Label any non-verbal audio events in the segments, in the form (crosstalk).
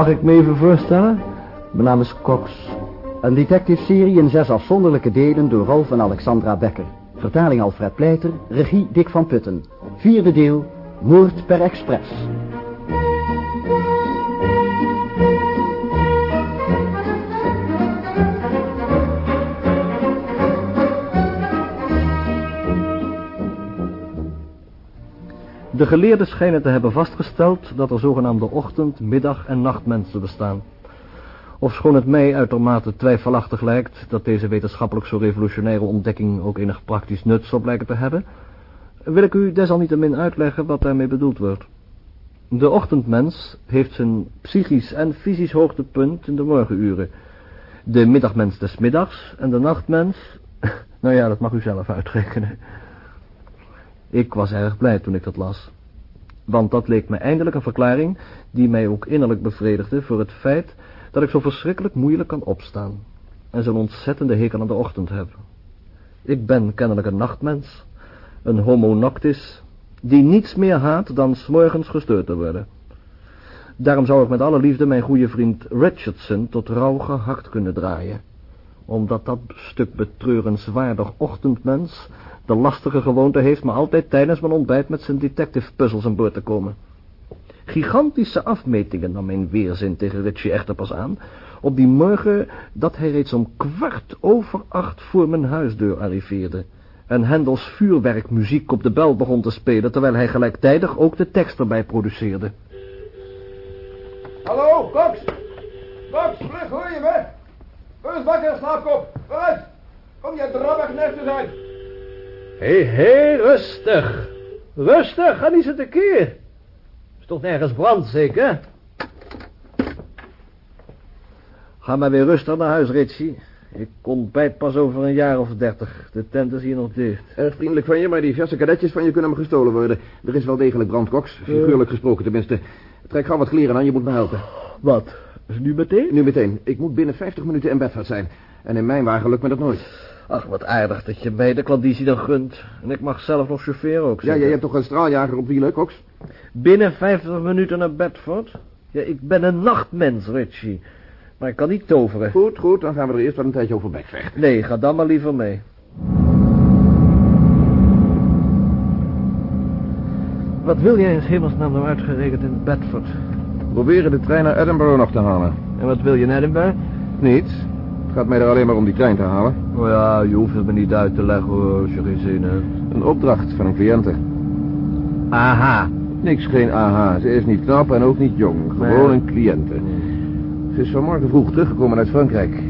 Mag ik me even voorstellen? Mijn naam is Cox. Een detective-serie in zes afzonderlijke delen door Rolf en Alexandra Becker. Vertaling Alfred Pleiter, regie Dick van Putten. Vierde deel, Moord per Express. De geleerden schijnen te hebben vastgesteld dat er zogenaamde ochtend-, middag- en nachtmensen bestaan. Ofschoon het mij uitermate twijfelachtig lijkt dat deze wetenschappelijk zo revolutionaire ontdekking ook enig praktisch nut zal blijken te hebben, wil ik u desalniettemin uitleggen wat daarmee bedoeld wordt. De ochtendmens heeft zijn psychisch en fysisch hoogtepunt in de morgenuren. De middagmens des middags en de nachtmens, (laughs) nou ja, dat mag u zelf uitrekenen. Ik was erg blij toen ik dat las. Want dat leek me eindelijk een verklaring die mij ook innerlijk bevredigde voor het feit dat ik zo verschrikkelijk moeilijk kan opstaan en zo'n ontzettende hekel aan de ochtend heb. Ik ben kennelijk een nachtmens, een homo noctis, die niets meer haat dan s'morgens gestoord te worden. Daarom zou ik met alle liefde mijn goede vriend Richardson tot rouw gehakt kunnen draaien, omdat dat stuk betreurenswaardig ochtendmens de lastige gewoonte heeft me altijd tijdens mijn ontbijt met zijn detective puzzels aan boord te komen. Gigantische afmetingen nam mijn weerzin tegen Richie echter pas aan, op die morgen dat hij reeds om kwart over acht voor mijn huisdeur arriveerde en Hendels vuurwerkmuziek op de bel begon te spelen, terwijl hij gelijktijdig ook de tekst erbij produceerde. Hallo, Cox! Cox, vlug, hoor je me? Rust wakker, slaapkop. Vooruit! Kom je drabbig nestjes uit. Hé, hé, rustig. Rustig, ga niet zitten keer. Is toch nergens brand, zeker? Ga maar weer rustig naar huis, Richie. Ik ontbijt pas over een jaar of dertig. De tent is hier nog dicht. Erg vriendelijk van je, maar die verse kadetjes van je kunnen me gestolen worden. Er is wel degelijk brand, Cox. Figuurlijk gesproken tenminste. Trek gauw wat kleren aan, je moet me helpen. Wat? Is nu meteen? Nu meteen. Ik moet binnen 50 minuten in Bedford zijn. En in mijn wagen lukt me dat nooit. Ach, wat aardig dat je mij de klandizie dan gunt. En ik mag zelf nog chaufferen ook, Ja, jij hebt toch een straaljager op wielen, Cox? Binnen 50 minuten naar Bedford? Ja, ik ben een nachtmens, Richie. Maar ik kan niet toveren. Goed, goed. Dan gaan we er eerst wel een tijdje over bekvechten. Nee, ga dan maar liever mee. Wat wil jij in hemelsnaam nou uitgerekend in Bedford? Proberen de trein naar Edinburgh nog te halen. En wat wil je in Edinburgh? Niets. Het gaat mij er alleen maar om die trein te halen. Oh ja, je hoeft het me niet uit te leggen hoor, als je geen zin hebt. Een opdracht van een cliënte. Aha. Niks, geen aha. Ze is niet knap en ook niet jong. Gewoon Nee. een cliënte. Ze is vanmorgen vroeg teruggekomen uit Frankrijk.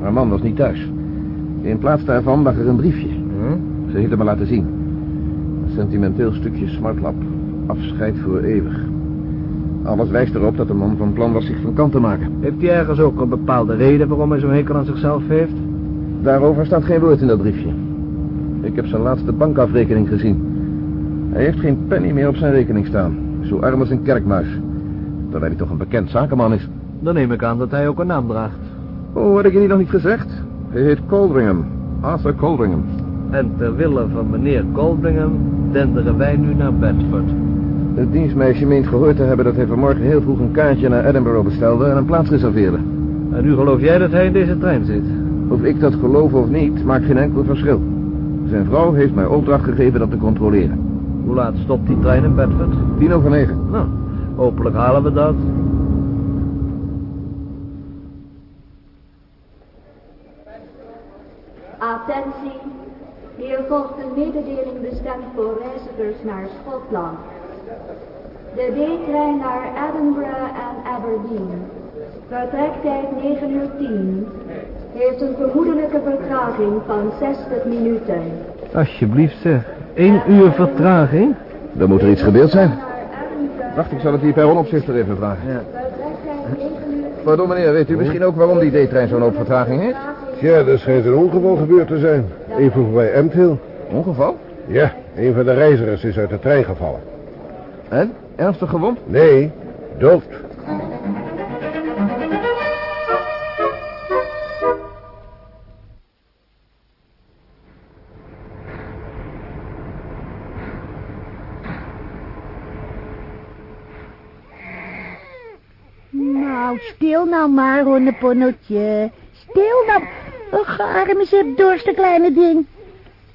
Haar man was niet thuis. In plaats daarvan lag er een briefje. Hm? Ze heeft het me laten zien. Een sentimenteel stukje smartlap. Afscheid voor eeuwig. Alles wijst erop dat de man van plan was zich van kant te maken. Heeft hij ergens ook een bepaalde reden waarom hij zo'n hekel aan zichzelf heeft? Daarover staat geen woord in dat briefje. Ik heb zijn laatste bankafrekening gezien. Hij heeft geen penny meer op zijn rekening staan. Zo arm als een kerkmuis. Terwijl hij toch een bekend zakenman is. Dan neem ik aan dat hij ook een naam draagt. Oh, had ik je niet nog niet gezegd? Hij heet Coldringham. Arthur Coldringham. En ter wille van meneer Goldingham denderen wij nu naar Bedford. Het dienstmeisje meent gehoord te hebben dat hij vanmorgen heel vroeg een kaartje naar Edinburgh bestelde en een plaats reserveerde. En nu geloof jij dat hij in deze trein zit? Of ik dat geloof of niet, maakt geen enkel verschil. Zijn vrouw heeft mij opdracht gegeven dat te controleren. Hoe laat stopt die trein in Bedford? Tien over negen. Nou, hopelijk halen we dat. Attentie, hier volgt een mededeling bestemd voor reizigers naar Schotland. De D-trein naar Edinburgh en Aberdeen, vertrektijd 9 uur 10, heeft een vermoedelijke vertraging van 60 minuten. Alsjeblieft zeg. Eén uur vertraging? Dan moet er iets gebeurd zijn. Wacht, ik zal het die perronopzichter even vragen. Ja. vertrektijd 9 uur Pardon meneer, weet u misschien ook waarom die D-trein zo'n hoop vertraging heeft? Ja, er schijnt een ongeval gebeurd te zijn. Even voorbij Emthill. Ongeval? Ja, een van de reizigers is uit de trein gevallen. En? Ernstig gewond? Nee, dood. Nou, stil nou maar, hondeponneltje. Stil nou. Ach, arme ze dorste kleine ding.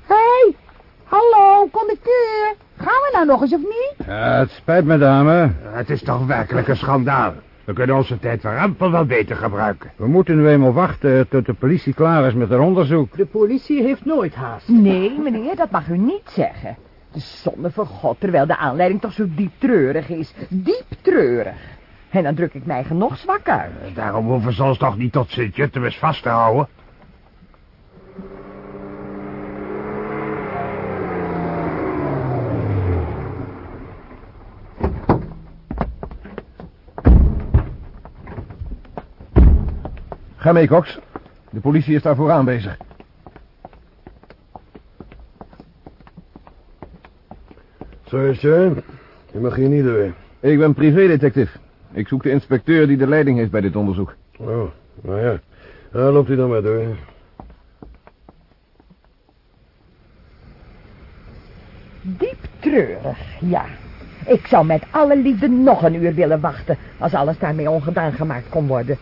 Hé, hey, hallo, conducteur. Gaan we nou nog eens of niet? Ja, het spijt me, dame. Het is toch werkelijk een schandaal. We kunnen onze tijd voor amper wel beter gebruiken. We moeten nu eenmaal wachten tot de politie klaar is met haar onderzoek. De politie heeft nooit haast. Nee, meneer, dat mag u niet zeggen. De zonde voor God, terwijl de aanleiding toch zo diep treurig is. Diep treurig. En dan druk ik mij genoeg zwak uit. Daarom hoeven ze ons toch niet tot Sint-Juttemus vast te houden. Ga mee, Cox. De politie is daar vooraan bezig. Zo is het, Je mag hier niet door. Ik ben privédetectief. Ik zoek de inspecteur die de leiding heeft bij dit onderzoek. Oh, nou ja. Ja, loopt u dan maar door. Diep treurig, ja. Ik zou met alle liefde nog een uur willen wachten... als alles daarmee ongedaan gemaakt kon worden.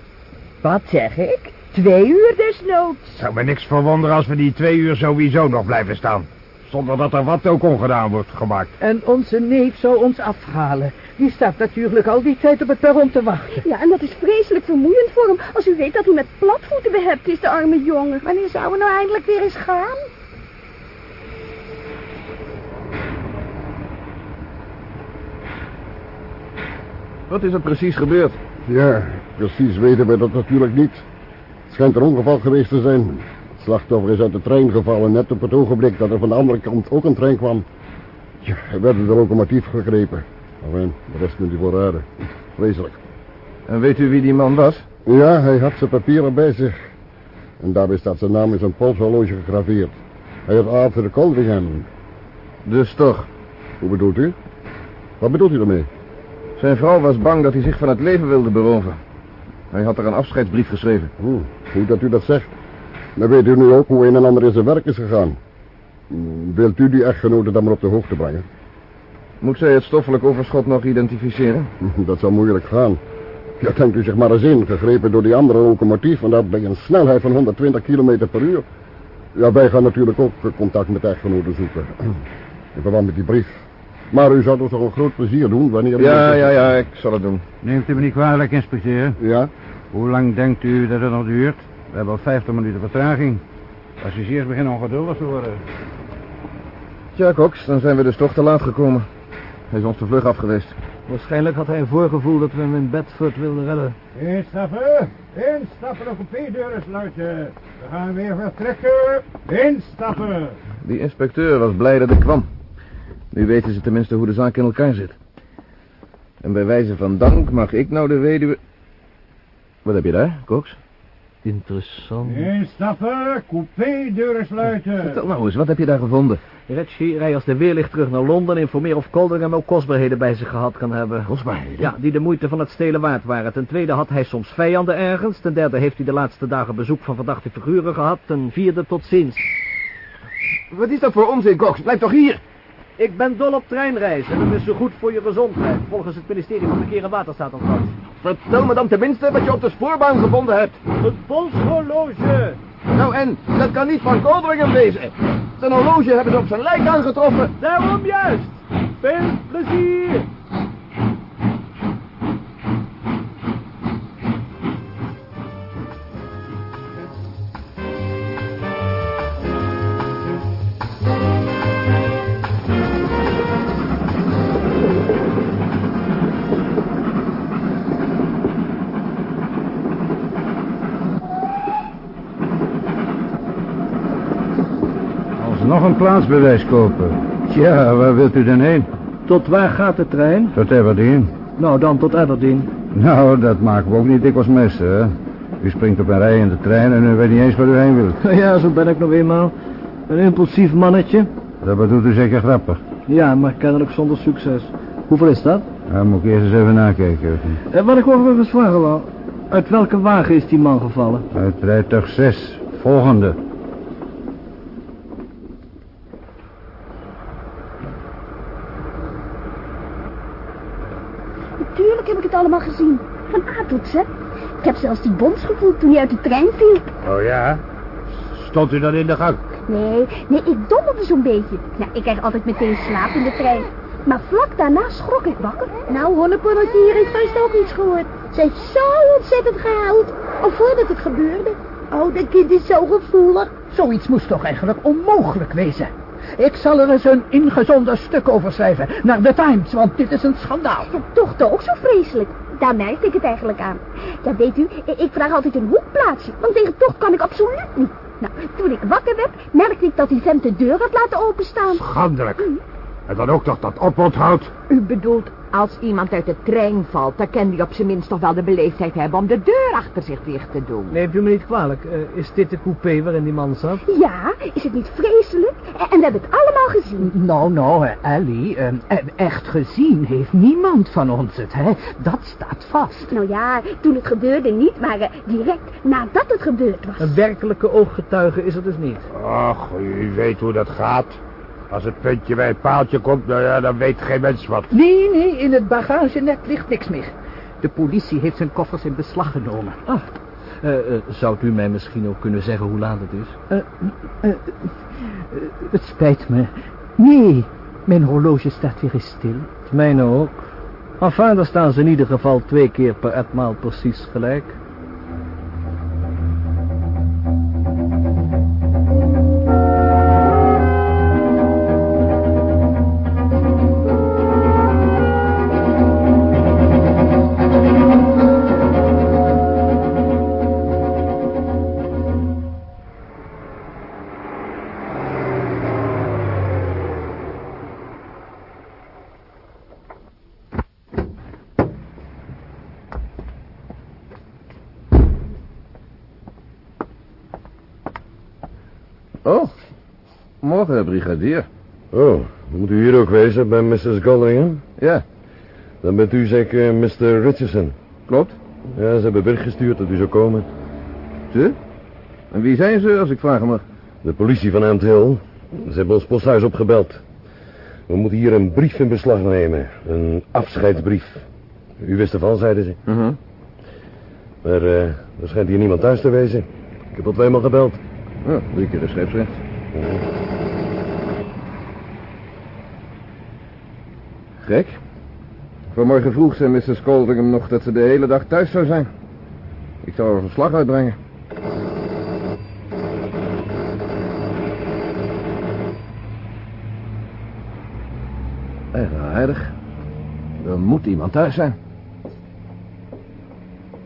Wat zeg ik? Twee uur desnoods. Zou me niks verwonderen als we die twee uur sowieso nog blijven staan. Zonder dat er wat ook ongedaan wordt gemaakt. En onze neef zou ons afhalen. Die staat natuurlijk al die tijd op het perron te wachten. Ja, en dat is vreselijk vermoeiend voor hem... als u weet dat hij met platvoeten behept is, de arme jongen. Wanneer zouden we nou eindelijk weer eens gaan? Wat is er precies gebeurd? Ja, precies weten we dat natuurlijk niet. Het schijnt een ongeval geweest te zijn. Het slachtoffer is uit de trein gevallen net op het ogenblik dat er van de andere kant ook een trein kwam. Ja, hij werd de locomotief gegrepen. Alleen, de rest kunt u voor raden. Vreselijk. En weet u wie die man was? Ja, hij had zijn papieren bij zich. En daarbij staat zijn naam in zijn polshorloge gegraveerd. Hij had Arthur Coldingham. Dus toch? Hoe bedoelt u? Wat bedoelt u daarmee? Zijn vrouw was bang dat hij zich van het leven wilde beroven. Hij had er een afscheidsbrief geschreven. Hm, goed dat u dat zegt. Dan weet u nu ook hoe een en ander in zijn werk is gegaan. Hm, Wilt u die echtgenote dan maar op de hoogte brengen? Moet zij het stoffelijk overschot nog identificeren? Hm, Dat zal moeilijk gaan. Ja, denkt u zich maar eens in, gegrepen door die andere locomotief... en dat bij een snelheid van 120 km per uur. Ja, wij gaan natuurlijk ook contact met de echtgenoten zoeken. (clears throat) In verband met die brief. Maar u zou ons toch een groot plezier doen wanneer... u- Ja, ja, ja, ik zal het doen. Neemt u me niet kwalijk, inspecteur? Ja? Hoe lang denkt u dat het nog duurt? We hebben al 50 minuten vertraging. Passagiers beginnen ongeduldig te worden. Tja, Cox, dan zijn we dus toch te laat gekomen. Hij is ons de vlug af geweest. Waarschijnlijk had hij een voorgevoel dat we hem in Bedford wilden redden. Instappen! Instappen, de coupé-deuren sluiten. We gaan weer vertrekken. Instappen! Die inspecteur was blij dat ik kwam. Nu weten ze tenminste hoe de zaak in elkaar zit. En bij wijze van dank mag ik nou de weduwe... Wat heb je daar, Cox? Interessant. Instappen, coupé-deuren sluiten. Vertel nou eens, wat heb je daar gevonden? Reggie, rij als de weerlicht terug naar Londen en informeer of Coldingham ook kostbaarheden bij zich gehad kan hebben. Kostbaarheden? Ja, die de moeite van het stelen waard waren. Ten tweede had hij soms vijanden ergens. Ten derde heeft hij de laatste dagen bezoek van verdachte figuren gehad. Ten vierde tot ziens. Wat is dat voor onzin, Cox? Blijf toch hier! Ik ben dol op treinreizen en dat is zo goed voor je gezondheid. Volgens het ministerie van Verkeer en Waterstaat Vertel me dan tenminste wat je op de spoorbaan gevonden hebt. Het polshorloge. Nou en, dat kan niet van Coldringham wezen. Zijn horloge hebben ze op zijn lijk aangetroffen. Daarom juist. Veel plezier. Alsnog een plaatsbewijs kopen. Tja, waar wilt u dan heen? Tot waar gaat de trein? Tot Aberdeen. Nou, dan tot Aberdeen. Nou, dat maken we ook niet dikwijls messen, hè. U springt op een rij in de trein en u weet niet eens waar u heen wilt. (laughs) Ja, zo ben ik nog eenmaal. Een impulsief mannetje. Dat bedoelt u zeker grappig. Ja, maar kennelijk zonder succes. Hoeveel is dat? Dan moet ik eerst eens even nakijken. En wat ik overigens vragen wou. Uit welke wagen is die man gevallen? Uit rijtuig 6. Volgende. Natuurlijk heb ik het allemaal gezien. Van A tot Z. Ik heb zelfs die bons gevoeld toen hij uit de trein viel. Oh ja? Stond u dan in de gang? Nee, nee, ik dommelde zo'n beetje. Nou, ik krijg altijd meteen slaap in de trein. Maar vlak daarna schrok ik wakker. Nou, Honneponnetje hier heeft vast ook iets gehoord. Ze heeft zo ontzettend gehuild. Al voordat het gebeurde. Oh, dat kind is zo gevoelig. Zoiets moest toch eigenlijk onmogelijk wezen. Ik zal er eens een ingezonden stuk over schrijven. Naar de Times, want dit is een schandaal. Ja, toch toch ook zo vreselijk. Daar merkte ik het eigenlijk aan. Ja, weet u, ik vraag altijd een hoekplaatsje. Want tegen toch kan ik absoluut niet. Nou, toen ik wakker werd, merkte ik dat die vent de deur had laten openstaan. Schandelijk. En dan ook nog dat oponthoud. U bedoelt, als iemand uit de trein valt, dan kan die op zijn minst toch wel de beleefdheid hebben om de deur achter zich dicht te doen. Neemt u me niet kwalijk. Eh, is dit de coupé waarin die man zat? Ja, is het niet vreselijk? En we hebben het allemaal gezien. Nou, nou, eh, Ellie, eh, eh, echt gezien heeft niemand van ons het, hè. Dat staat vast. Nou ja, toen het gebeurde niet, maar direct nadat het gebeurd was. Een werkelijke ooggetuige is het dus niet. Ach, u weet hoe dat gaat. Als het puntje bij het paaltje komt, nou ja, dan weet geen mens wat. Nee, nee, in het bagagenet ligt niks meer. De politie heeft zijn koffers in beslag genomen. Ah, eh, eh, zou u mij misschien ook kunnen zeggen hoe laat het is? Eh, het spijt me. Nee, mijn horloge staat weer eens stil. Het mijne ook. Enfin, dan staan ze in ieder geval twee keer per etmaal precies gelijk. Brigadier. Oh, moet u hier ook wezen bij Mrs. Goldringham? Ja. Dan bent u zeker Mr. Richardson. Klopt. Ja, ze hebben bericht gestuurd dat u zou komen. Ze? En wie zijn ze, als ik vragen mag? De politie van Ant Hill. Ze hebben ons posthuis opgebeld. We moeten hier een brief in beslag nemen. Een afscheidsbrief. U wist ervan, zeiden ze. Mhm. Maar eh, er schijnt hier niemand thuis te wezen. Ik heb al tweemaal gebeld. Ja, drie keer de scheepsrecht. Gek. Vanmorgen vroeg zei Mrs. Coldingham nog dat ze de hele dag thuis zou zijn. Ik zou er verslag uitbrengen. Eigenaardig. Er moet iemand thuis zijn.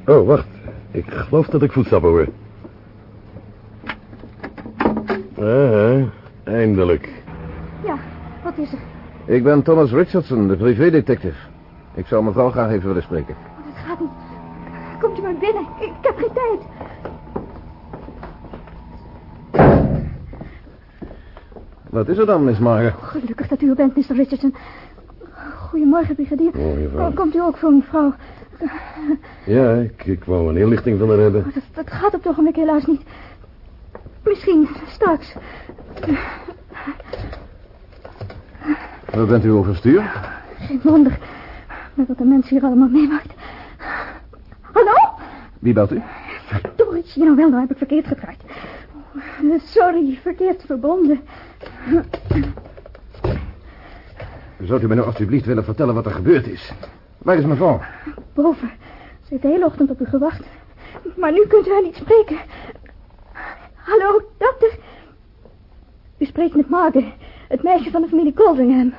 Oh, wacht. Ik geloof dat ik voetstappen hoor. Ah, eindelijk. Ja, wat is er? Ik ben Thomas Richardson, de privédetective. Ik zou mevrouw graag even willen spreken. Oh, dat gaat niet. Komt u maar binnen. Ik, ik heb geen tijd. Wat is er dan, Miss Marga? Gelukkig dat u er bent, Mr. Richardson. Goedemorgen, brigadier. Morgen, mevrouw. Oh, Komt u ook voor mevrouw? Ja, ik, ik wou een inlichting van haar hebben. Oh, dat, dat gaat op het ogenblik helaas niet. Misschien straks. Wat bent u overstuur? Geen wonder. Met wat de mensen hier allemaal meemaakt. Hallo? Wie belt u? Dorritje, nou wel, nou heb ik verkeerd gedraaid. Oh, Sorry, verkeerd verbonden. Zou u mij nou alsjeblieft willen vertellen wat er gebeurd is? Waar is mevrouw? Boven. Ze heeft de hele ochtend op u gewacht. Maar nu kunt u haar niet spreken. Hallo, dokter. U spreekt met Margaret, het meisje van de familie Coldingham.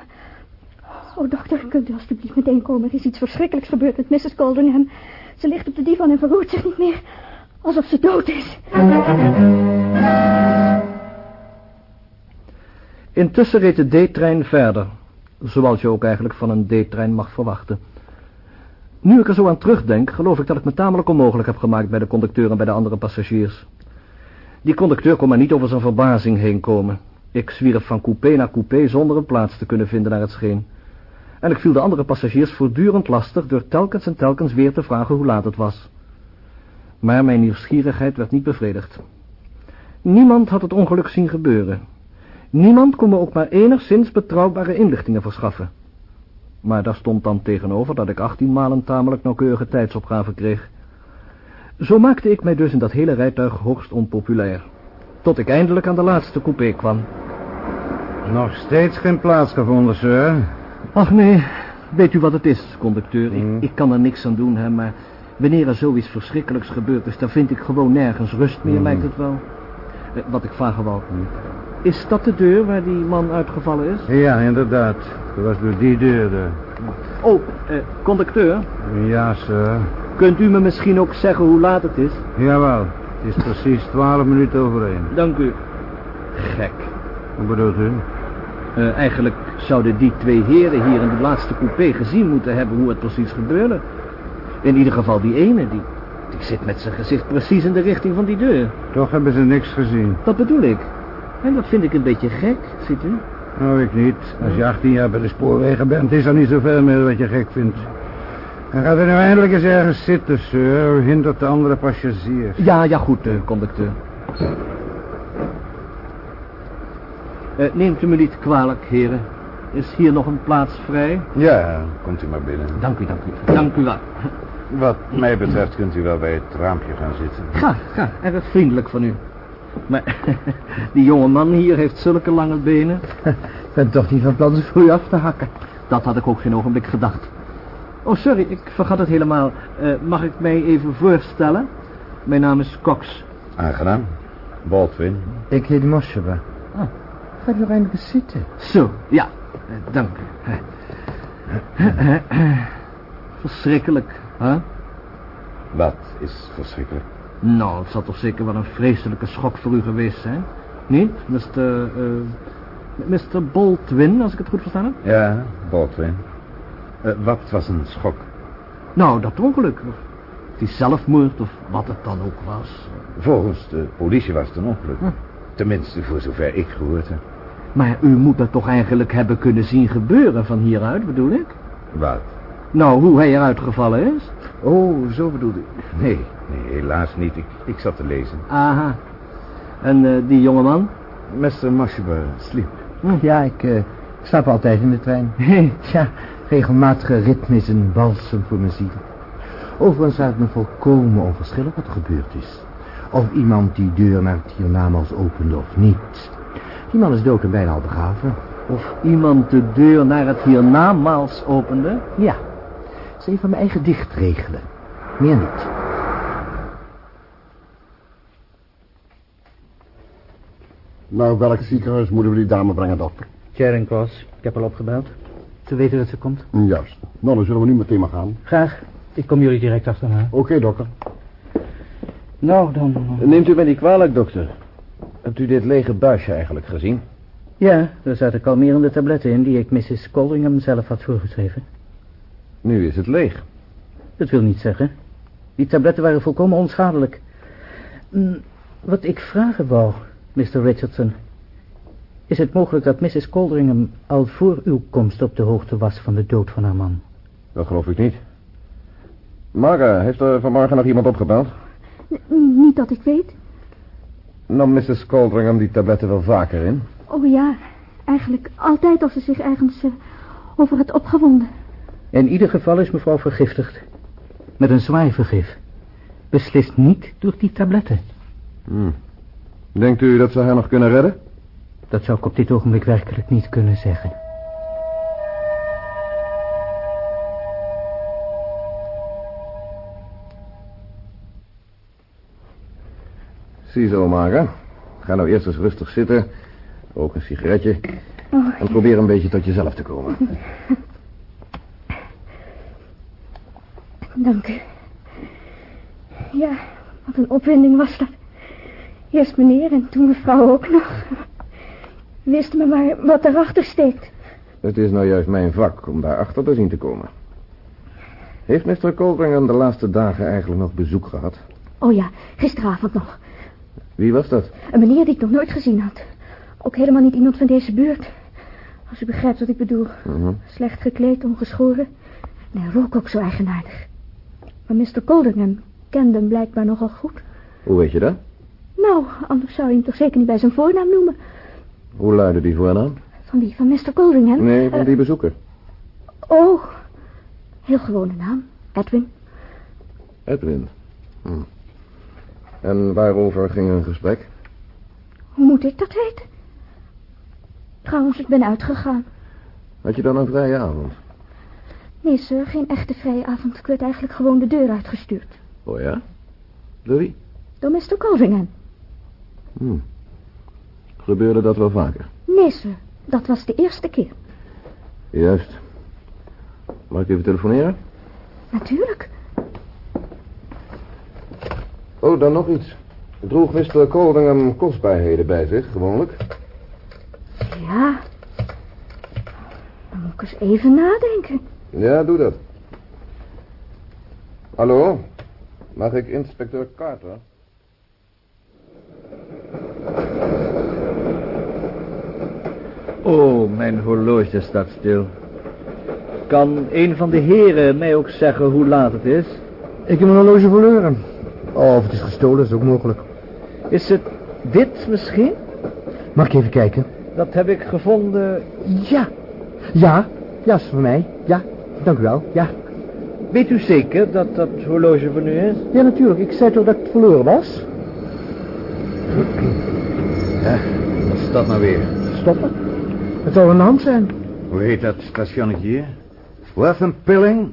Oh, dokter, kunt u alstublieft meteen komen? Er is iets verschrikkelijks gebeurd met Mrs. Coldingham. Ze ligt op de divan en verroert zich niet meer. Alsof ze dood is. Intussen reed de D-trein verder. Zoals je ook eigenlijk van een D-trein mag verwachten. Nu ik er zo aan terugdenk, geloof ik dat ik me tamelijk onmogelijk heb gemaakt bij de conducteur en bij de andere passagiers. Die conducteur kon maar niet over zijn verbazing heen komen. Ik zwierf van coupé naar coupé zonder een plaats te kunnen vinden naar het scheen. En ik viel de andere passagiers voortdurend lastig door telkens en telkens weer te vragen hoe laat het was. Maar mijn nieuwsgierigheid werd niet bevredigd. Niemand had het ongeluk zien gebeuren. Niemand kon me ook maar enigszins betrouwbare inlichtingen verschaffen. Maar daar stond dan tegenover dat ik 18 malen tamelijk nauwkeurige tijdsopgave kreeg. Zo maakte ik mij dus in dat hele rijtuig hoogst onpopulair. Tot ik eindelijk aan de laatste coupé kwam. Nog steeds geen plaats gevonden, sir. Ach nee, weet u wat het is, conducteur? Hmm. Ik, ik kan er niks aan doen, hè, maar wanneer er zoiets verschrikkelijks gebeurd is, dan vind ik gewoon nergens rust meer, Hmm. lijkt het wel. Eh, wat ik vragen wou. Is dat de deur waar die man uitgevallen is? Ja, inderdaad. Dat was door die deur. De... Oh, eh, conducteur, Ja, sir. kunt u me misschien ook zeggen hoe laat het is? Jawel. Het is precies twaalf minuten over één. Dank u. Gek. Hoe bedoelt u? Eh, eigenlijk zouden die twee heren hier in de laatste coupé gezien moeten hebben hoe het precies gebeurde. In ieder geval die ene, die, die zit met zijn gezicht precies in de richting van die deur. Toch hebben ze niks gezien. Dat bedoel ik. En dat vind ik een beetje gek, ziet u? Nou, ik niet. Als je 18 jaar bij de spoorwegen bent, is er niet zoveel meer wat je gek vindt. En gaat er nou eindelijk eens ergens zitten, sir. U hindert de andere passagiers. Ja, ja, goed, eh, conducteur. Eh, neemt u me niet kwalijk, heren. Is hier nog een plaats vrij? Ja, komt u maar binnen. Dank u, dank u. Dank u wel. Wat mij betreft kunt u wel bij het raampje gaan zitten. Ga, ga. Erg vriendelijk van u. Maar (laughs) die jonge man hier heeft zulke lange benen. (laughs) Ik ben toch niet van plan ze voor u af te hakken. Dat had ik ook geen ogenblik gedacht. Oh, sorry, ik vergat het helemaal. Eh, mag ik mij even voorstellen? Mijn naam is Cox. Aangenaam. Baldwin. Ik heet Mosheba. Ah. Ga je nog eindelijk zitten? Zo, ja. Eh, dank u. Eh. Verschrikkelijk, hè? Wat is verschrikkelijk? Nou, het zal toch zeker wel een vreselijke schok voor u geweest zijn? Niet, Mr. eh Mr. Baldwin, als ik het goed verstaan heb? Ja, Baldwin. Eh, wat was een schok? Nou, dat ongeluk. Of die zelfmoord, of wat het dan ook was. Volgens de politie was het een ongeluk. Hm. Tenminste, voor zover ik gehoord heb. Maar u moet dat toch eigenlijk hebben kunnen zien gebeuren van hieruit, bedoel ik? Wat? Nou, hoe hij eruit gevallen is? Oh, zo bedoelde ik. Nee, nee, helaas niet. Ik, ik zat te lezen. Aha. En eh, die jongeman? Mr. Mosheber sliep. Ja, ik eh, slaap altijd in de trein. (laughs) ja, regelmatige ritme is een balsem voor mijn ziel. Overigens laat het me volkomen onverschillig wat er gebeurd is. Of iemand die deur naar het hiernamaals opende of niet. Die man is dood en bijna al begraven. Of iemand de deur naar het hiernamaals opende? Ja, dat is een van mijn eigen dichtregelen. Meer niet. Naar welk ziekenhuis moeten we die dame brengen, dokter? Charing Cross, ik heb al opgebeld. Ze weten dat ze komt. Juist. Nou, dan zullen we nu meteen maar gaan. Graag. Ik kom jullie direct achterna. Oké, dokter. Nou, dan... Neemt u mij niet kwalijk, dokter. Hebt u dit lege buisje eigenlijk gezien? Ja, er zaten kalmerende tabletten in die ik Mrs. Coldingham zelf had voorgeschreven. Nu is het leeg. Dat wil niet zeggen. Die tabletten waren volkomen onschadelijk. Mm, Wat ik vragen wou, Mr. Richardson... is het mogelijk dat Mrs. Coldingham al voor uw komst op de hoogte was van de dood van haar man? Dat geloof ik niet. Marga, heeft er vanmorgen nog iemand opgebeld? N- Niet dat ik weet. Nam Mrs. Coldringham die tabletten wel vaker in? Oh ja, eigenlijk altijd als ze zich ergens eh, over had opgewonden. In ieder geval is mevrouw vergiftigd. Met een zwaar vergif. Beslist niet door die tabletten. Hm. Denkt u dat ze haar nog kunnen redden? Dat zou ik op dit ogenblik werkelijk niet kunnen zeggen. Ziezo, Marga. Ga nou eerst eens rustig zitten. Rook een sigaretje. Oh, En probeer een beetje tot jezelf te komen. (laughs) dank u. Ja, wat een opwinding was dat. Eerst meneer en toen mevrouw ook nog. Wist me maar wat erachter steekt. Het is nou juist mijn vak om daarachter te zien te komen. Heeft Mr. Coldringham de laatste dagen eigenlijk nog bezoek gehad? Oh ja, gisteravond nog. Wie was dat? Een meneer die ik nog nooit gezien had. Ook helemaal niet iemand van deze buurt. Als u begrijpt wat ik bedoel. Mhm. Slecht gekleed, ongeschoren. En hij rook ook zo eigenaardig. Maar Mr. Coldingham kende hem blijkbaar nogal goed. Hoe weet je dat? Nou, anders zou je hem toch zeker niet bij zijn voornaam noemen. Hoe luidde die voornaam? Van die van Mr. Coldingham. Nee, van Eh, die bezoeker. Oh, heel gewone naam. Edwin. Edwin. Hm. En waarover ging een gesprek? Hoe moet ik dat weten? Trouwens, ik ben uitgegaan. Had je dan een vrije avond? Nee, sir, geen echte vrije avond. Ik werd eigenlijk gewoon de deur uitgestuurd. Oh ja? Door wie? Door Mr. Coveringham. Hm. Gebeurde dat wel vaker? Nee, sir. Dat was de eerste keer. Juist. Mag ik even telefoneren? Natuurlijk. Oh, dan nog iets. Droeg Mr. Coveringham kostbaarheden bij zich, gewoonlijk? Ja. Dan moet ik eens even nadenken. Ja, doe dat. Hallo? Mag ik inspecteur Carter? Oh, mijn horloge staat stil. Kan een van de heren mij ook zeggen hoe laat het is? Ik heb mijn horloge verloren. Oh, of het is gestolen, is ook mogelijk. Is het dit misschien? Mag ik even kijken? Dat heb ik gevonden. Ja. Ja, ja, is voor mij. Ja, dank u wel. Ja. Weet u zeker dat dat horloge van u is? Ja, natuurlijk. Ik zei toch dat het verloren was? Ja, wat is dat nou weer? Stoppen. Het zal een hand zijn. Hoe heet dat stationnetje hier? Waffenpilling?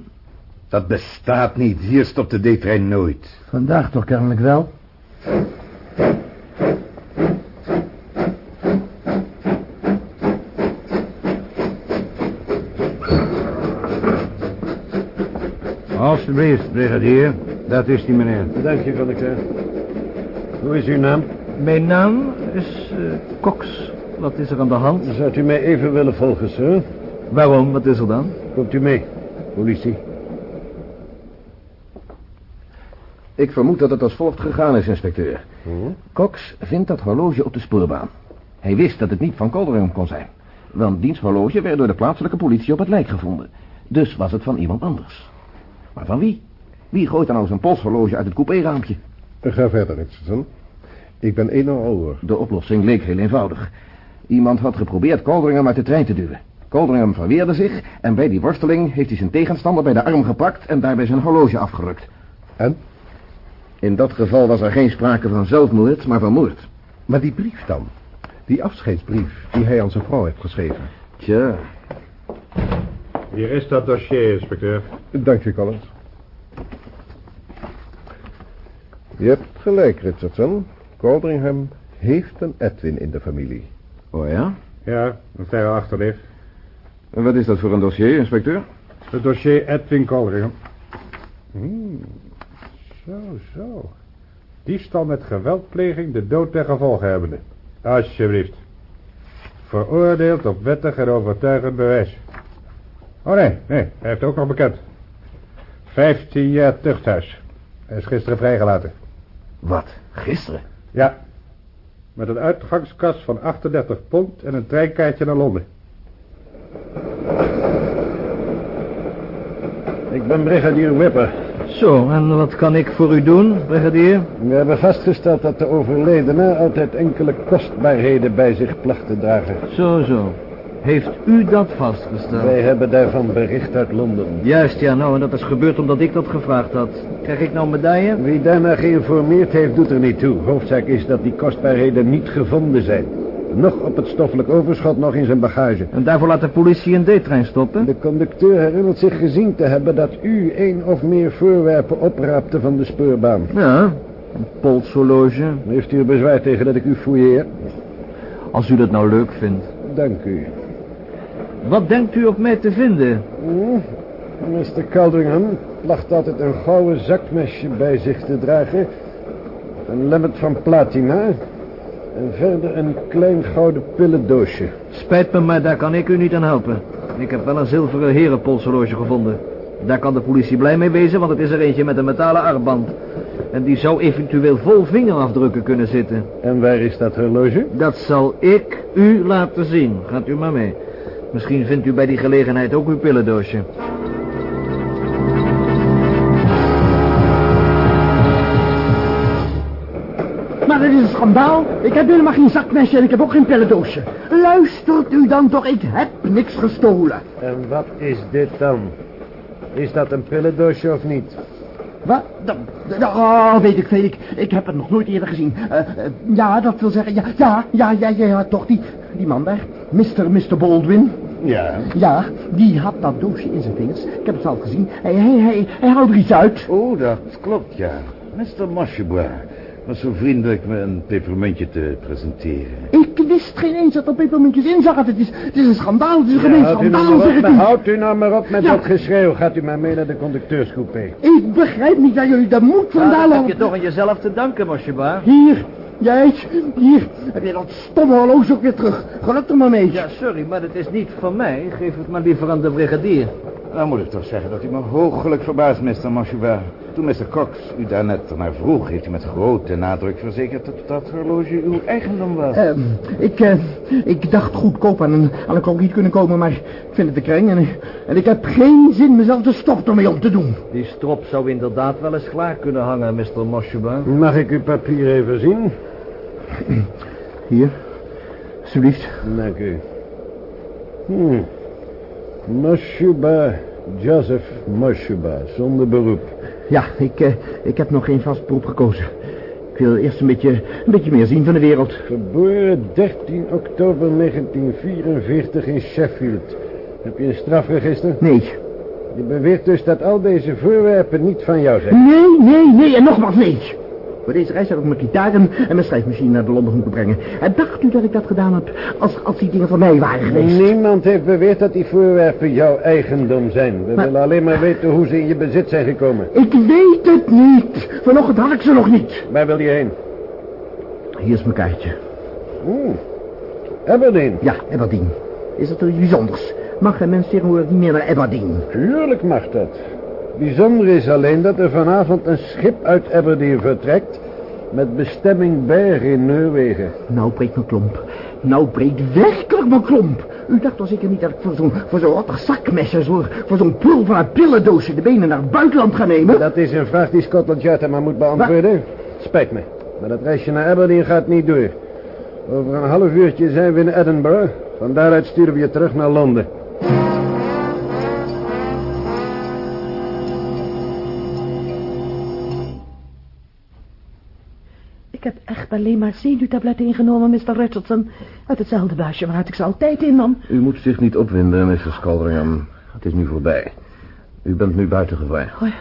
Dat bestaat niet. Hier stopt de D-trein nooit. Vandaag toch kennelijk wel. Alsjeblieft, brigadier. Dat is die meneer. Dank je, Van der. Hoe is uw naam? Mijn naam is uh, Cox. Wat is er aan de hand? Zou u mij even willen volgen, sir? Waarom? Wat is er dan? Komt u mee, politie. Ik vermoed dat het als volgt gegaan is, inspecteur. Hm? Cox vindt dat horloge op de spoorbaan. Hij wist dat het niet van Calderon kon zijn. Want diens horloge werd door de plaatselijke politie op het lijk gevonden. Dus was het van iemand anders. Maar van wie? Wie gooit dan nou zijn polshorloge uit het coupéraampje? Ga verder, Richardson. Ik ben een en. De oplossing leek heel eenvoudig. Iemand had geprobeerd Calderon uit de trein te duwen. Calderon verweerde zich en bij die worsteling heeft hij zijn tegenstander bij de arm gepakt en daarbij zijn horloge afgerukt. En? In dat geval was er geen sprake van zelfmoord, maar van moord. Maar die brief dan? Die afscheidsbrief die hij aan zijn vrouw heeft geschreven. Tja. Hier is dat dossier, inspecteur. Dank je, Collins. Je hebt gelijk, Richardson. Caldringham heeft een Edwin in de familie. Oh ja? Ja, zijn we achterleef. En wat is dat voor een dossier, inspecteur? Het dossier Edwin Caldringham. Hmm. Zo, zo. Diefstal met geweldpleging, de dood ten gevolge hebbende. Alsjeblieft. Veroordeeld op wettig en overtuigend bewijs. Oh nee, nee, hij heeft ook nog bekend. Vijftien jaar tuchthuis. Hij is gisteren vrijgelaten. Wat? Gisteren? Ja. Met een uitgangskas van 38 pond en een treinkaartje naar Londen. Ik ben brigadier Wipper. Zo, en wat kan ik voor u doen, brigadier? We hebben vastgesteld dat de overledene altijd enkele kostbaarheden bij zich placht te dragen. Zo, zo. Heeft u dat vastgesteld? Wij hebben daarvan bericht uit Londen. Juist, ja, nou, en dat is gebeurd omdat ik dat gevraagd had. Krijg ik nou medaille? Wie daarna geïnformeerd heeft, doet er niet toe. Hoofdzaak is dat die kostbaarheden niet gevonden zijn. Nog op het stoffelijk overschot, nog in zijn bagage. En daarvoor laat de politie een D-trein stoppen? De conducteur herinnert zich gezien te hebben dat u één of meer voorwerpen opraapte van de speurbaan. Ja, een polshorloge. Heeft u er bezwaar tegen dat ik u fouilleer? Als u dat nou leuk vindt. Dank u. Wat denkt u op mij te vinden? Hmm, Mr. Caldringham placht altijd een gouden zakmesje bij zich te dragen. Een lemmet van platina. En verder een klein gouden pillendoosje. Spijt me, maar daar kan ik u niet aan helpen. Ik heb wel een zilveren herenpolshorloge gevonden. Daar kan de politie blij mee wezen, want het is er eentje met een metalen armband. En die zou eventueel vol vingerafdrukken kunnen zitten. En waar is dat horloge? Dat zal ik u laten zien. Gaat u maar mee. Misschien vindt u bij die gelegenheid ook uw pillendoosje. Maar dit is een schandaal. Ik heb helemaal geen zakmesje en ik heb ook geen pillendoosje. Luistert u dan toch, ik heb niks gestolen. En wat is dit dan? Is dat een pillendoosje of niet? Wat? Oh, weet ik, weet ik. Ik heb het nog nooit eerder gezien. Eh, eh, ja, dat wil zeggen, ja, ja, ja, ja, toch, die, die man daar. Mr. Mr. Baldwin. Ja. Ja, die had dat doosje in zijn vingers. Ik heb het zelf gezien. Hij, hij, hij, hij houdt er iets uit. Oh, dat klopt, ja. Mr. Moshebois was zo vriendelijk me een pepermuntje te presenteren. Ik wist geen eens dat er pepermuntjes in zaten. Het is, het is een schandaal, het is een Ja, gemeen nou schandaal, maar zeg op, ik u. houdt u nou maar op met Ja. dat geschreeuw. Gaat u maar mee naar de conducteurscoupé. Ik begrijp niet waar jullie de moed vandaan dat heb je toch aan jezelf te danken, Mosheba. Hier, jij, hier. Heb je dat stomme horloge ook weer terug. Geluk er maar mee. Ja, sorry, maar het is niet van mij. Geef het maar liever aan de brigadier. Dan moet ik toch zeggen dat u me hoogelijk verbaast, Mr. Moshebois. Toen Mr. Cox u daarnet naar vroeg, heeft u met grote nadruk verzekerd dat dat horloge uw eigendom was. Ehm, ik, eh, ik dacht goedkoop aan een, aan een krokriet kunnen komen, maar ik vind het te kreng. En, en ik heb geen zin mezelf de stop ermee om te doen. Die strop zou inderdaad wel eens klaar kunnen hangen, Mr. Mosheba. Mag ik uw papier even zien? Hier, alsjeblieft. Dank u. Hmm. Moshuba, Joseph Moshuba, zonder beroep. Ja, ik, eh, ik heb nog geen vast beroep gekozen. Ik wil eerst een beetje, een beetje meer zien van de wereld. Geboren 13 oktober 1944 in Sheffield. Heb je een strafregister? Nee. Je beweert dus dat al deze voorwerpen niet van jou zijn. Nee, nee, nee en nogmaals nee. Voor deze reis heb ik mijn gitaar en, mijn schrijfmachine naar de Londen moeten brengen. En dacht u dat ik dat gedaan heb als, als die dingen van mij waren geweest? Niemand heeft beweerd dat die voorwerpen jouw eigendom zijn. We Maar- willen alleen maar weten hoe ze in je bezit zijn gekomen. Ik weet het niet. Vanochtend had ik ze nog niet. Waar wil je heen? Hier is mijn kaartje. Oeh, Aberdeen. Ja, Aberdeen. Is het er iets bijzonders? Mag een mens tegenwoordig niet meer naar Aberdeen? Tuurlijk mag dat. Bijzonder is alleen dat er vanavond een schip uit Aberdeen vertrekt... met bestemming Berg in Noorwegen. Nou breekt mijn klomp. Nou breekt werkelijk mijn klomp. U dacht toch zeker niet dat ik voor zo'n voor zo'n zakmesser... voor, voor zo'n pul van een pillendoosje de benen naar het buitenland ga nemen? Dat is een vraag die Scotland Yard maar moet beantwoorden. Spijt me, maar dat reisje naar Aberdeen gaat niet door. Over een half uurtje zijn we in Edinburgh. Van daaruit sturen we je terug naar Londen. Ik heb echt alleen maar zenuwtabletten ingenomen, Mr. Richardson. Uit hetzelfde buisje waaruit ik ze altijd innam. U moet zich niet opwinden, Mrs. Calderham. Het is nu voorbij. U bent nu buiten gevaar. Oh ja,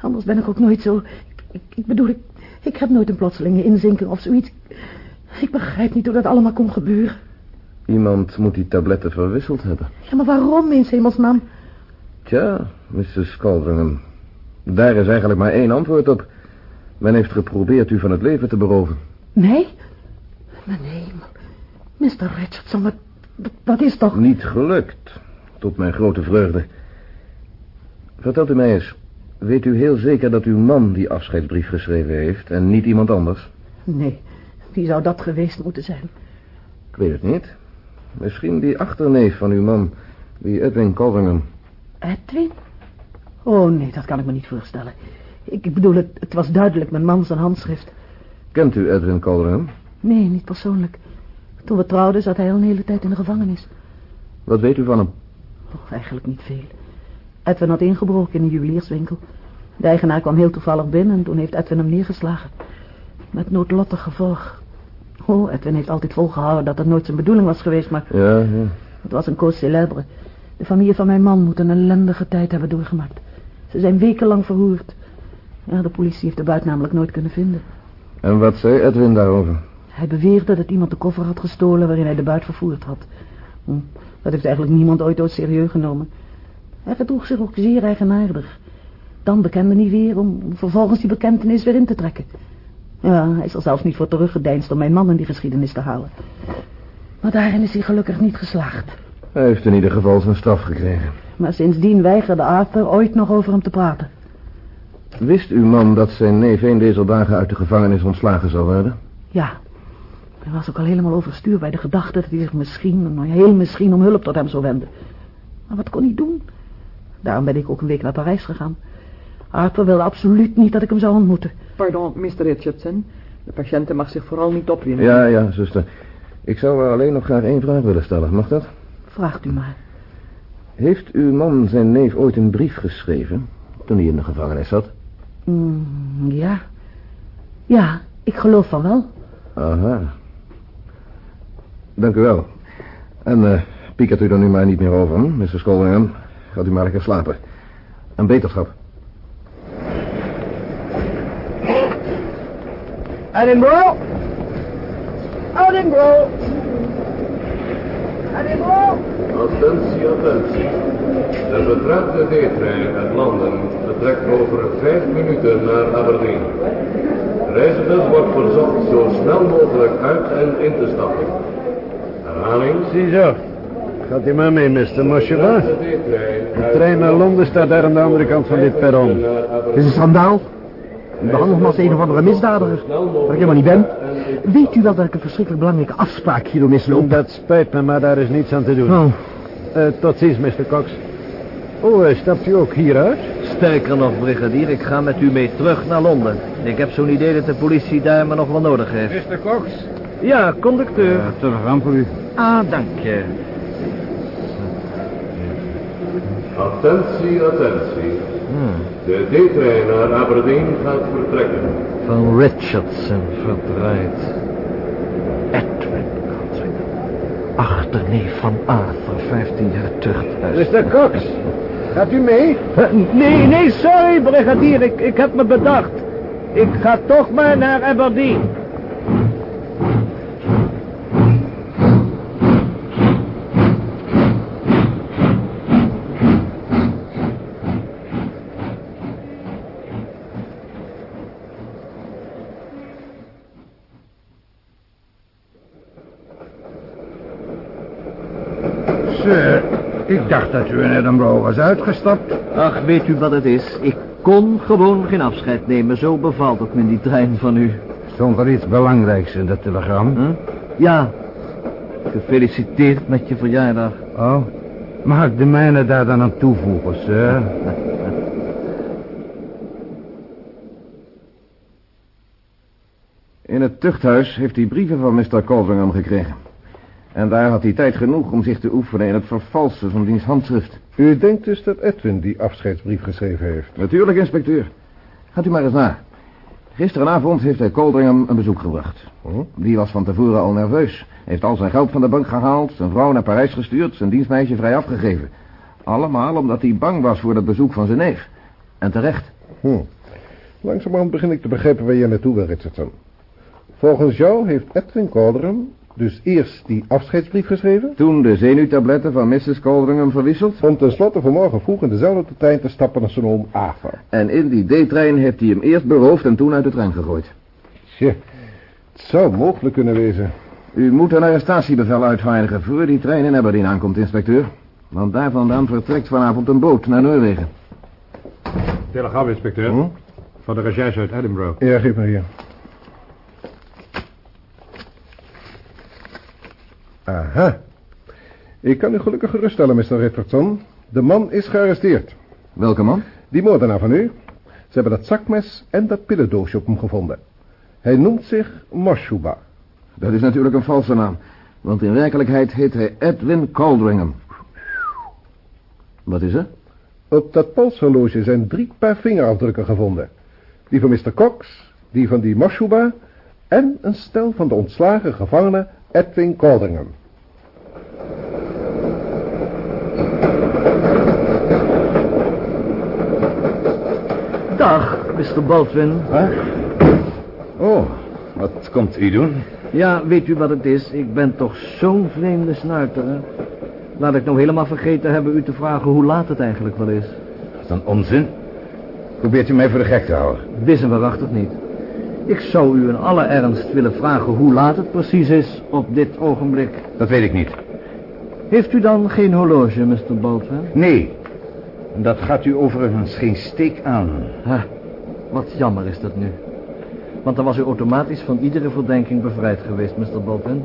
anders ben ik ook nooit zo... Ik, ik bedoel, ik, ik heb nooit een plotselinge inzinking of zoiets. Ik begrijp niet hoe dat allemaal kon gebeuren. Iemand moet die tabletten verwisseld hebben. Ja, maar waarom in hemelsnaam? Tja, Mrs. Calderham. Daar is eigenlijk maar één antwoord op. Men heeft geprobeerd u van het leven te beroven. Nee? Maar nee, Mr. Richardson, wat, dat is toch... Niet gelukt, tot mijn grote vreugde. Vertelt u mij eens, weet u heel zeker dat uw man die afscheidsbrief geschreven heeft en niet iemand anders? Nee, wie zou dat geweest moeten zijn? Ik weet het niet. Misschien die achterneef van uw man, die Edwin Calderham. Edwin? Oh nee, dat kan ik me niet voorstellen. Ik, bedoel, het, het was duidelijk mijn man zijn handschrift. Kent u Edwin Calderham? Nee, niet persoonlijk. Toen we trouwden zat hij al een hele tijd in de gevangenis. Wat weet u van hem? Oh, eigenlijk niet veel. Edwin had ingebroken in een juwelierswinkel. De eigenaar kwam heel toevallig binnen en toen heeft Edwin hem neergeslagen. Met noodlottig gevolg. Oh, Edwin heeft altijd volgehouden dat dat nooit zijn bedoeling was geweest, maar Ja, ja. het was een cause célèbre. De familie van mijn man moet een ellendige tijd hebben doorgemaakt. Ze zijn wekenlang verhoord. Ja, de politie heeft de buit namelijk nooit kunnen vinden. En wat zei Edwin daarover? Hij beweerde dat iemand de koffer had gestolen waarin hij de buit vervoerd had. Hm, dat heeft eigenlijk niemand ooit ooit serieus genomen. Hij gedroeg zich ook zeer eigenaardig. Dan bekende hij weer om vervolgens die bekentenis weer in te trekken. Ja, hij is er zelfs niet voor teruggedeinst om mijn man in die geschiedenis te halen. Maar daarin is hij gelukkig niet geslaagd. Hij heeft in ieder geval zijn straf gekregen. Maar sindsdien weigerde Arthur ooit nog over hem te praten. Wist uw man dat zijn neef een deze dagen uit de gevangenis ontslagen zou worden? Ja, hij was ook al helemaal overstuur bij de gedachte dat hij zich misschien, nou ja, heel misschien, om hulp tot hem zou wenden. Maar wat kon hij doen? Daarom ben ik ook een week naar Parijs gegaan. Arthur wilde absoluut niet dat ik hem zou ontmoeten. Pardon, Mr. Richardson. De patiënte mag zich vooral niet opwinden. Ja, ja, zuster. Ik zou alleen nog graag één vraag willen stellen. Mag dat? Vraagt u maar. Heeft uw man zijn neef ooit een brief geschreven... toen hij in de gevangenis zat? Mm, ja. Ja, ik geloof van wel. Aha. Dank u wel. En eh piekert u er nu maar niet meer over, hm, Mr. Scoldingham. Gaat u maar lekker slapen. Een beterschap. Edinburgh! Edinburgh! Edinburgh! Attentie, attentie. De betreffende D-trein uit Londen vertrekt over vijf minuten naar Aberdeen. Reizigers wordt verzocht zo snel mogelijk uit en in te stappen. Herhaling. Ziezo. Gaat u maar mee, Mr. Mosheva. De trein naar Londen staat daar aan de andere kant van dit perron. Het is een schandaal. Behandelt me als een of andere misdadiger. Waar ik helemaal niet ben. Weet u wel dat ik een verschrikkelijk belangrijke afspraak hierdoor misloop? Dat spijt me, maar daar is niets aan te doen. Oh. Eh, tot ziens, Mr. Cox. Oh, stapt u ook hieruit? Sterker nog, brigadier, ik ga met u mee terug naar Londen. Ik heb zo'n idee dat de politie daar me nog wel nodig heeft. Mr. Cox? Ja, conducteur. Ja, telegram voor u. Ah, dank je. Attentie, attentie. De D-trein naar Aberdeen gaat vertrekken. Van Richardson verdraaid. Edwin. Achterneef van Arthur, 15 jaar tuchthuis. Mr. Cox, gaat u mee? Nee, nee, sorry, brigadier. Ik, ik heb me bedacht. Ik ga toch maar naar Aberdeen. Ik dacht dat u in Edinburgh was uitgestapt. Ach, weet u wat het is? Ik kon gewoon geen afscheid nemen. Zo bevalt het me in die trein van u. Stond er iets belangrijks in dat telegram? Huh? Ja. Gefeliciteerd met je verjaardag. Oh, mag ik de mijne daar dan aan toevoegen, sir? (laughs) In het tuchthuis heeft hij brieven van Mr. Caldringham gekregen. En daar had hij tijd genoeg om zich te oefenen in het vervalsen van diens handschrift. U denkt dus dat Edwin die afscheidsbrief geschreven heeft? Natuurlijk, inspecteur. Gaat u maar eens na. Gisteravond heeft hij Caldringham een bezoek gebracht. Die was van tevoren al nerveus. Heeft al zijn geld van de bank gehaald, zijn vrouw naar Parijs gestuurd, zijn dienstmeisje vrij afgegeven. Allemaal omdat hij bang was voor het bezoek van zijn neef. En terecht. Hm. Langzamerhand begin ik te begrijpen waar je naartoe wil, Richardson. Volgens jou heeft Edwin Calderum dus eerst die afscheidsbrief geschreven... Toen de zenuwtabletten van Mrs. Caldringham verwisseld... om tenslotte vanmorgen vroeg in dezelfde trein te stappen naar zijn oom Ava. En in die D-trein heeft hij hem eerst beroofd en toen uit de trein gegooid. Tje, het zou mogelijk kunnen wezen. U moet een arrestatiebevel uitvaardigen voor die trein in Aberdeen aankomt, inspecteur. Want daar vandaan vertrekt vanavond een boot naar Noorwegen. Telegram, inspecteur. Hm? Van de recherche uit Edinburgh. Ja, geef maar hier. Aha. Ik kan u gelukkig geruststellen, Mr. Richardson. De man is gearresteerd. Welke man? Die moordenaar van u. Ze hebben dat zakmes en dat pillendoosje op hem gevonden. Hij noemt zich Moshuba. Dat is natuurlijk een valse naam. Want in werkelijkheid heet hij Edwin Caldringham. Wat is er? Op dat polshorloge zijn drie paar vingerafdrukken gevonden. Die van Mr. Cox, die van die Moshuba... en een stel van de ontslagen gevangene Edwin Caldringham. Dag, Mr. Baldwin. Oh, wat komt u doen? Ja, weet u wat het is? Ik ben toch zo'n vreemde snuiter, hè? Laat ik nou helemaal vergeten hebben u te vragen hoe laat het eigenlijk wel is. Dat is dan onzin. Probeert u mij voor de gek te houden? Wis en waarachtig niet. Ik zou u in alle ernst willen vragen hoe laat het precies is op dit ogenblik. Dat weet ik niet. Heeft u dan geen horloge, Mr. Baldwin? Nee. Dat gaat u overigens geen steek aan. Ha, wat jammer is dat nu. Want dan was u automatisch van iedere verdenking bevrijd geweest, Mr. Baldwin.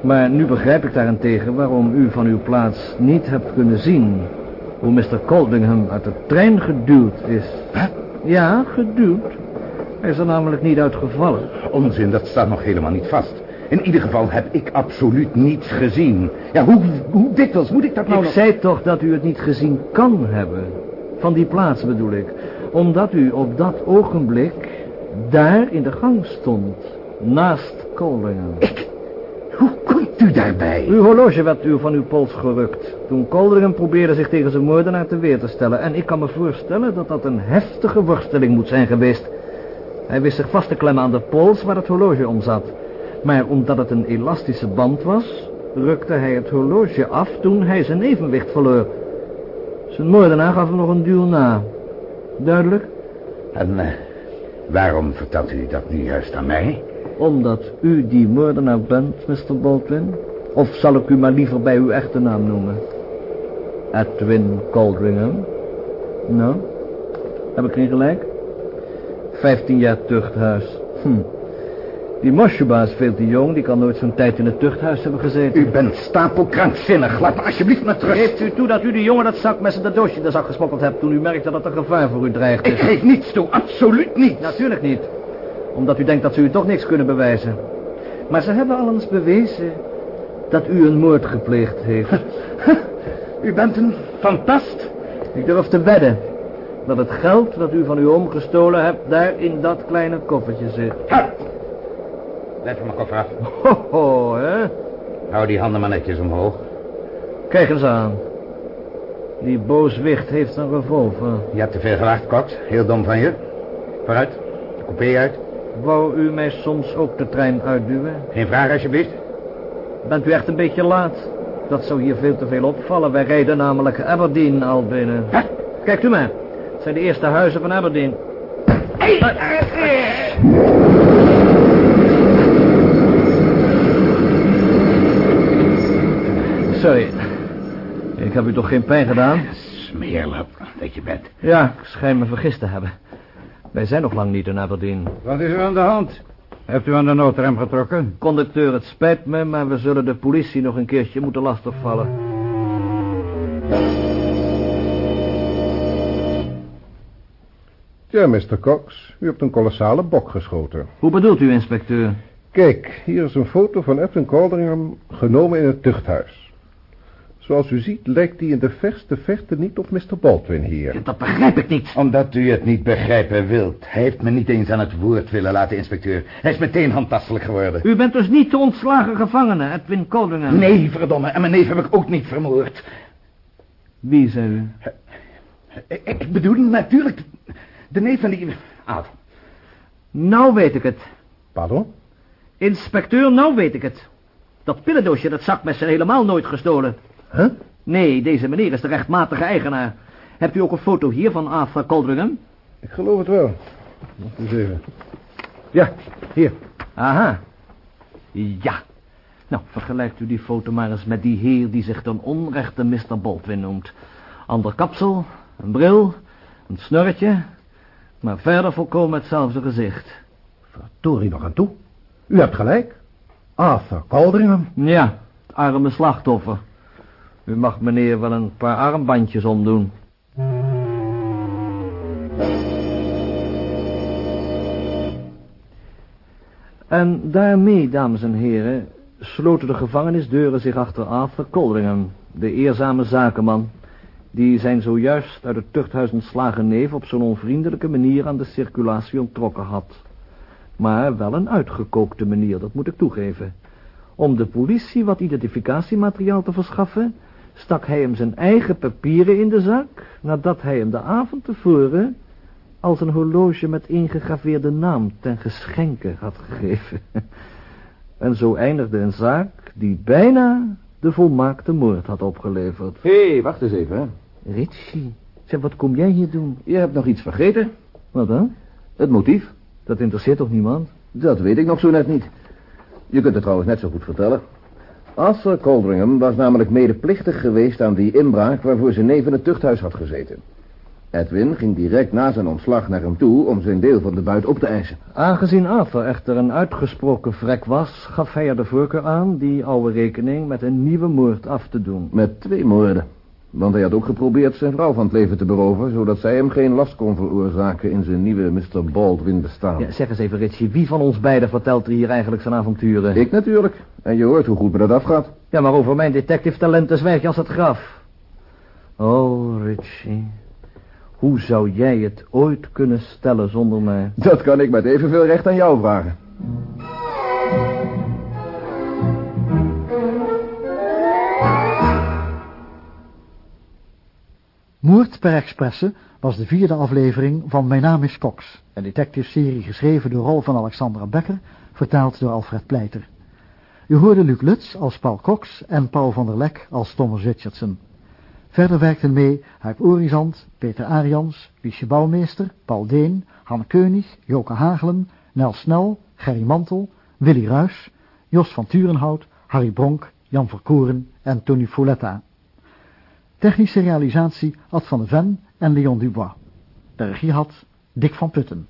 Maar nu begrijp ik daarentegen waarom u van uw plaats niet hebt kunnen zien... hoe Mr. Coldingham uit de trein geduwd is. Ja, geduwd. Hij is er namelijk niet uitgevallen. Onzin, dat staat nog helemaal niet vast. In ieder geval heb ik absoluut niets gezien. Ja, hoe, hoe dikwijls moet ik dat nou Ik nog... zei toch dat u het niet gezien kan hebben. Van die plaats bedoel ik. Omdat u op dat ogenblik daar in de gang stond. Naast Coldringham. Hoe komt u daarbij? Uw horloge werd u van uw pols gerukt. Toen Coldringham probeerde zich tegen zijn moordenaar te weer te stellen. En ik kan me voorstellen dat dat een heftige worsteling moet zijn geweest. Hij wist zich vast te klemmen aan de pols waar het horloge om zat. Maar omdat het een elastische band was, rukte hij het horloge af toen hij zijn evenwicht verloor. Zijn moordenaar gaf hem nog een duw na. Duidelijk? En eh, waarom vertelt u dat nu juist aan mij? Omdat u die moordenaar bent, Mr. Baldwin? Of zal ik u maar liever bij uw echte naam noemen? Edwin Coldringham? Nou, heb ik geen gelijk? Vijftien jaar tuchthuis. Hm. Die Moshuba is veel te jong, die kan nooit zo'n tijd in het tuchthuis hebben gezeten. U bent stapelkrankzinnig. Laat me alsjeblieft met rust. Geeft u toe dat u die jongen dat zakmes en dat doosje in de zak gesmokkeld hebt... toen u merkte dat er gevaar voor u dreigde? Ik geef niets toe, absoluut niet. Natuurlijk niet. Omdat u denkt dat ze u toch niks kunnen bewijzen. Maar ze hebben al eens bewezen dat u een moord gepleegd heeft. (laughs) U bent een fantast. Ik durf te wedden dat het geld dat u van uw oom gestolen hebt... daar in dat kleine koffertje zit. Ha! Blijf van mijn koffer af. Ho, ho, hè? Hou die handen maar netjes omhoog. Kijk eens aan. Die booswicht heeft een revolver. Je hebt te veel gewaagd, Cox. Heel dom van je. Vooruit. De coupé uit. Wou u mij soms ook de trein uitduwen? Geen vraag, alsjeblieft. Bent u echt een beetje laat? Dat zou hier veel te veel opvallen. Wij rijden namelijk Aberdeen al binnen. Kijkt u maar. Het zijn de eerste huizen van Aberdeen. Sorry. Ik heb u toch geen pijn gedaan? Smeerlap dat je bent. Ja, ik schijn me vergist te hebben. Wij zijn nog lang niet in Aberdeen. Wat is er aan de hand? Hebt u aan de noodrem getrokken? Conducteur, het spijt me, maar we zullen de politie nog een keertje moeten lastigvallen. Ja, Mr. Cox, u hebt een kolossale bok geschoten. Hoe bedoelt u, inspecteur? Kijk, hier is een foto van Edwin Calderham genomen in het tuchthuis. Zoals u ziet lijkt hij in de verste verte niet op Mr. Baldwin hier. Dat begrijp ik niet. Omdat u het niet begrijpen wilt. Hij heeft me niet eens aan het woord willen laten, inspecteur. Hij is meteen handtastelijk geworden. U bent dus niet de ontslagen gevangene, Edwin Coldingham? Nee, verdomme. En mijn neef heb ik ook niet vermoord. Wie, zei u? Ik, ik bedoel natuurlijk de neef van die... Ah, Nou weet ik het. Pardon? Inspecteur, nou weet ik het. Dat pillendoosje, dat zakmes zijn helemaal nooit gestolen. Huh? Nee, deze meneer is de rechtmatige eigenaar. Hebt u ook een foto hier van Arthur Coldringham? Ik geloof het wel. Wacht eens even. Ja, hier. Aha. Ja. Nou, vergelijkt u die foto maar eens met die heer die zich ten onrechte Mr. Baldwin noemt. Ander kapsel, een bril, een snurretje, maar verder volkomen hetzelfde gezicht. Verdorie nog aan toe. U hebt gelijk. Arthur Calderham. Ja, het arme slachtoffer. U mag meneer wel een paar armbandjes omdoen. En daarmee, dames en heren, sloten de gevangenisdeuren zich achter Arthur Coldringham, de eerzame zakenman, die zijn zojuist uit het tuchthuis ontslagen neef op zo'n onvriendelijke manier aan de circulatie onttrokken had. Maar wel een uitgekookte manier, dat moet ik toegeven. Om de politie wat identificatiemateriaal te verschaffen, stak hij hem zijn eigen papieren in de zak, nadat hij hem de avond tevoren als een horloge met ingegraveerde naam ten geschenke had gegeven. (laughs) En zo eindigde een zaak die bijna de volmaakte moord had opgeleverd. Hé, hey, wacht eens even. hè. Richie, zeg, wat kom jij hier doen? Je hebt nog iets vergeten. Wat dan? Het motief. Dat interesseert toch niemand? Dat weet ik nog zo net niet. Je kunt het trouwens net zo goed vertellen. Arthur Coldringham was namelijk medeplichtig geweest aan die inbraak waarvoor zijn neef in het tuchthuis had gezeten. Edwin ging direct na zijn ontslag naar hem toe om zijn deel van de buit op te eisen. Aangezien Arthur echter een uitgesproken vrek was, gaf hij er de voorkeur aan die oude rekening met een nieuwe moord af te doen. Met twee moorden. Want hij had ook geprobeerd zijn vrouw van het leven te beroven... zodat zij hem geen last kon veroorzaken in zijn nieuwe Mr. Baldwin bestaan. Ja, zeg eens even, Richie, wie van ons beiden vertelt er hier eigenlijk zijn avonturen? Ik natuurlijk. En je hoort hoe goed me dat afgaat. Ja, maar over mijn detective talenten zwijg je als het graf. Oh, Richie. Hoe zou jij het ooit kunnen stellen zonder mij? Dat kan ik met evenveel recht aan jou vragen. Moord per Expresse was de vierde aflevering van Mijn naam is Cox, een detective-serie geschreven door Rol van Alexandra Becker, vertaald door Alfred Pleiter. U hoorde Luc Lutz als Paul Cox en Paul van der Lek als Thomas Richardson. Verder werkten mee Huip Orizant, Peter Arians, Liesje Bouwmeester, Paul Deen, Han Keunig, Joke Hagelen, Nel Snel, Gerry Mantel, Willy Ruys, Jos van Turenhout, Harry Bronk, Jan Verkoeren en Tony Folletta. Technische realisatie Ad van de Ven en Leon Dubois. De regie had Dick van Putten.